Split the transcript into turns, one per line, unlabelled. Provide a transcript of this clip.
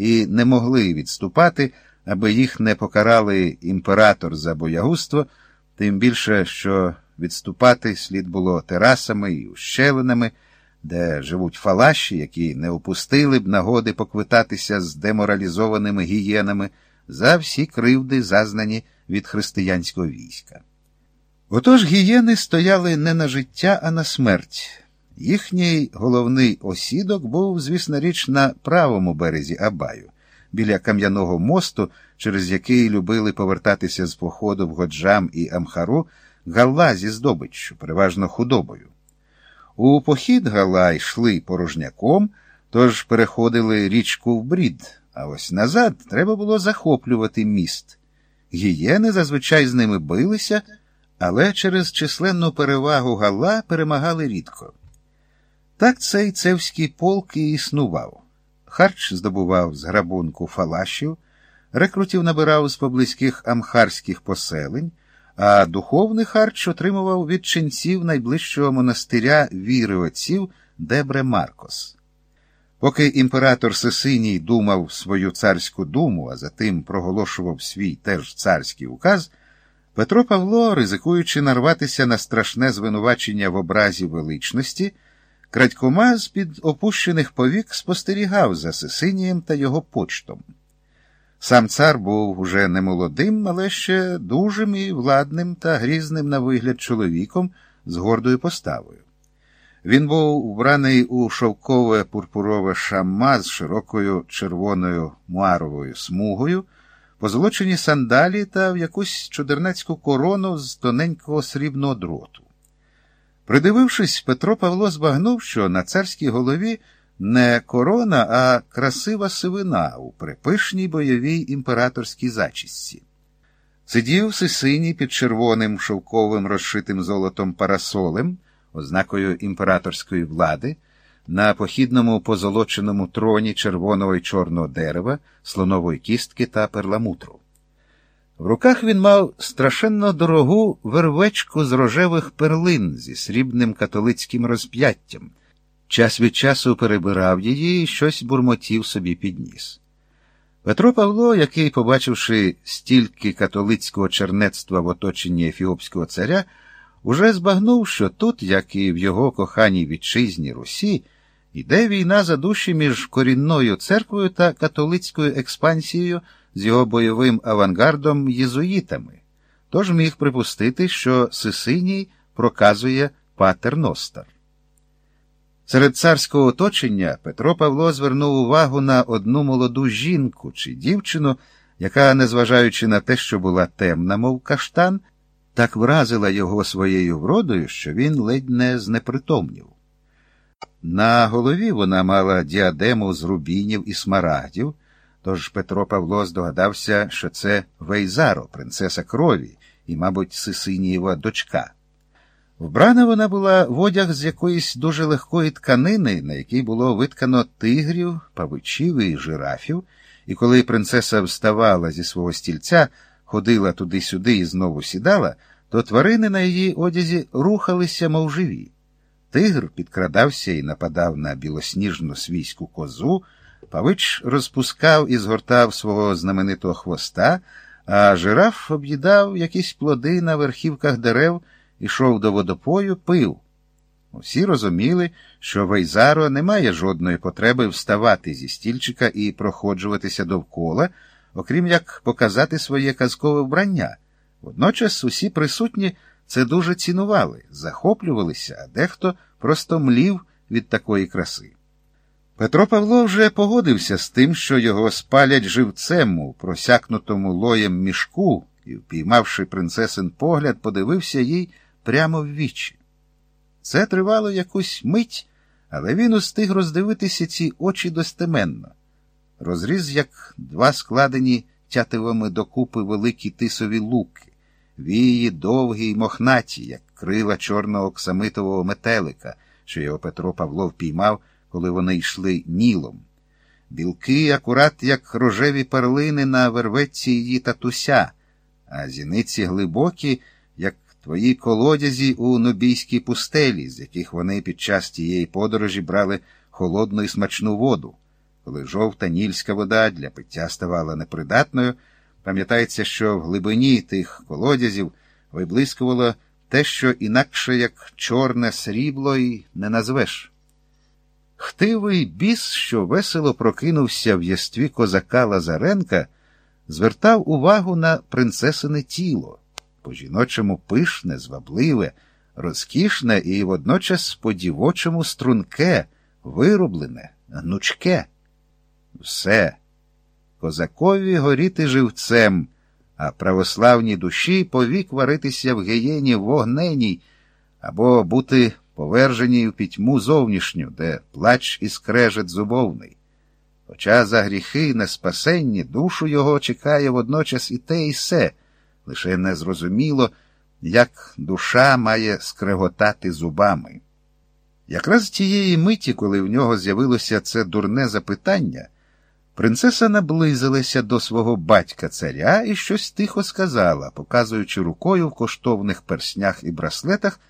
і не могли відступати, аби їх не покарали імператор за боягузтво, тим більше, що відступати слід було терасами і ущелинами, де живуть фалаші, які не опустили б нагоди поквитатися з деморалізованими гієнами за всі кривди, зазнані від християнського війська. Отож гієни стояли не на життя, а на смерть. Їхній головний осідок був, звісно річ, на правому березі Абаю, біля кам'яного мосту, через який любили повертатися з походу в Годжам і Амхару галла зі здобиччю, переважно худобою. У похід гала йшли порожняком, тож переходили річку в брід, а ось назад треба було захоплювати міст. Гієни зазвичай з ними билися, але через численну перевагу гала перемагали рідко. Так цей цевський полк і існував. Харч здобував з грабунку фалашів, рекрутів набирав з поблизьких амхарських поселень, а духовний харч отримував від ченців найближчого монастиря віри отців Дебре Маркос. Поки імператор Сесиній думав свою царську думу, а затим проголошував свій теж царський указ, Петро Павло, ризикуючи нарватися на страшне звинувачення в образі величності, крадькома з під опущених повік спостерігав за Сесинієм та його почтом. Сам цар був уже не молодим, але ще дужим і владним та грізним на вигляд чоловіком з гордою поставою. Він був вбраний у шовкове пурпурове шамма з широкою червоною муаровою смугою, позолочені сандалі та в якусь чудернацьку корону з тоненького срібного дроту. Придивившись, Петро Павло збагнув, що на царській голові не корона, а красива сивина у припишній бойовій імператорській зачісці. Сидів сисиній під червоним шовковим розшитим золотом парасолем, ознакою імператорської влади, на похідному позолоченому троні червоного й чорного дерева, слонової кістки та перламутру. В руках він мав страшенно дорогу вервечку з рожевих перлин зі срібним католицьким розп'яттям. Час від часу перебирав її і щось бурмотів собі підніс. Петро Павло, який, побачивши стільки католицького чернецтва в оточенні ефіопського царя, уже збагнув, що тут, як і в його коханій вітчизні Русі, йде війна за душі між корінною церквою та католицькою експансією з його бойовим авангардом єзуїтами, тож міг припустити, що Сисиній проказує патер Ностар. Серед царського оточення Петро Павло звернув увагу на одну молоду жінку чи дівчину, яка, незважаючи на те, що була темна, мов каштан, так вразила його своєю вродою, що він ледь не знепритомнів. На голові вона мала діадему з рубінів і смарагдів, тож Петро Павло здогадався, що це Вейзаро, принцеса крові, і, мабуть, Сисинієва дочка. Вбрана вона була в одяг з якоїсь дуже легкої тканини, на якій було виткано тигрів, павичів і жирафів, і коли принцеса вставала зі свого стільця, ходила туди-сюди і знову сідала, то тварини на її одязі рухалися, мов живі. Тигр підкрадався і нападав на білосніжну свійську козу, павич розпускав і згортав свого знаменитого хвоста, а жираф об'їдав якісь плоди на верхівках дерев ішов до водопою, пив. Усі розуміли, що Вейзаро не має жодної потреби вставати зі стільчика і проходжуватися довкола, окрім як показати своє казкове вбрання. Водночас усі присутні це дуже цінували, захоплювалися, а дехто просто млів від такої краси. Петро Павло вже погодився з тим, що його спалять живцем у просякнутому лоєм мішку і, впіймавши принцесин погляд, подивився їй прямо в вічі. Це тривало якусь мить, але він устиг роздивитися ці очі достеменно. Розріз, як два складені тятивами докупи великі тисові луки, вії довгі й мохнаті, як крила чорного оксамитового метелика, що його Петро Павло впіймав, коли вони йшли нілом. Білки, акурат, як рожеві перлини на верветці її татуся, а зіниці глибокі, як твої колодязі у нобійській пустелі, з яких вони під час тієї подорожі брали холодну і смачну воду. коли жовта нільська вода для пиття ставала непридатною, пам'ятається, що в глибині тих колодязів виблискувало те, що інакше як чорне срібло, і не назвеш. Хтивий біс, що весело прокинувся в єстві козака Лазаренка, звертав увагу на принцесине тіло, по жіночому пишне, звабливе, розкішне і водночас по дівочому струнке, вироблене, гнучке. Все. Козакові горіти живцем, а православній душі повік варитися в гієні вогненій або бути поверженій у пітьму зовнішню, де плач і скрежет зубовний. Хоча за гріхи на спасенні душу його чекає водночас і те, і се, лише незрозуміло, як душа має скреготати зубами. Якраз тієї миті, коли в нього з'явилося це дурне запитання, принцеса наблизилася до свого батька царя і щось тихо сказала, показуючи рукою в коштовних перснях і браслетах